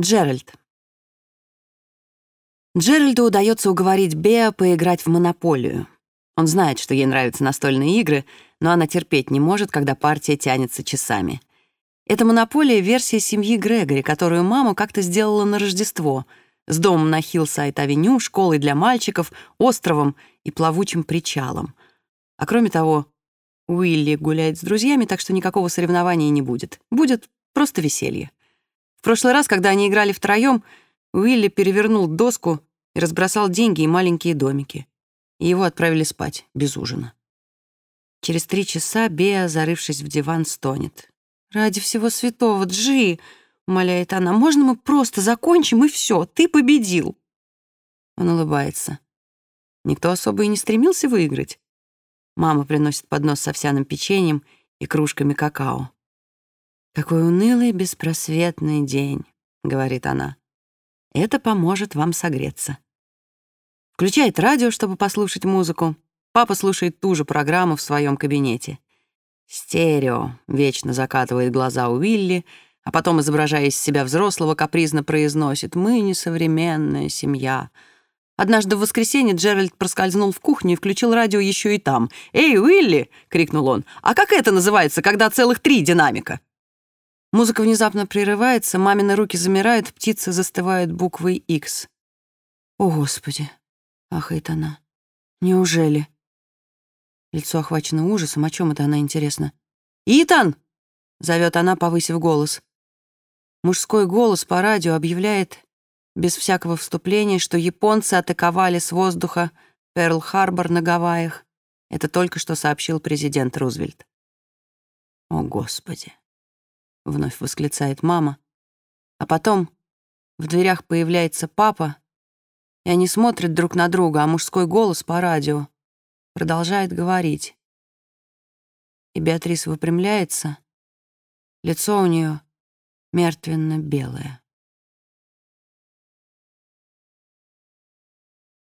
Джеральд. Джеральду удается уговорить Беа поиграть в монополию. Он знает, что ей нравятся настольные игры, но она терпеть не может, когда партия тянется часами. Это монополия — версия семьи Грегори, которую мама как-то сделала на Рождество, с домом на Хиллсайд-авеню, школой для мальчиков, островом и плавучим причалом. А кроме того, Уилли гуляет с друзьями, так что никакого соревнования не будет. Будет просто веселье. В прошлый раз, когда они играли втроем, Уилли перевернул доску и разбросал деньги и маленькие домики. И его отправили спать без ужина. Через три часа Беа, зарывшись в диван, стонет. «Ради всего святого, Джи!» — умоляет она. «Можно мы просто закончим, и все, ты победил!» Он улыбается. Никто особо и не стремился выиграть. Мама приносит поднос с овсяным печеньем и кружками какао. «Какой унылый, беспросветный день», — говорит она. «Это поможет вам согреться». Включает радио, чтобы послушать музыку. Папа слушает ту же программу в своем кабинете. «Стерео», — вечно закатывает глаза у Уилли, а потом, изображая из себя взрослого, капризно произносит «Мы несовременная семья». Однажды в воскресенье Джеральд проскользнул в кухню и включил радио еще и там. «Эй, Уилли!» — крикнул он. «А как это называется, когда целых три динамика?» Музыка внезапно прерывается, мамины руки замирают, птицы застывают буквой X. «О, Господи!» — ахает она. «Неужели?» Лицо охвачено ужасом. О чем это она, интересно? «Итан!» — зовет она, повысив голос. Мужской голос по радио объявляет, без всякого вступления, что японцы атаковали с воздуха Перл-Харбор на Гавайях. Это только что сообщил президент Рузвельт. «О, Господи!» — вновь восклицает мама. А потом в дверях появляется папа, и они смотрят друг на друга, а мужской голос по радио продолжает говорить. И Беатрис выпрямляется, лицо у нее мертвенно-белое.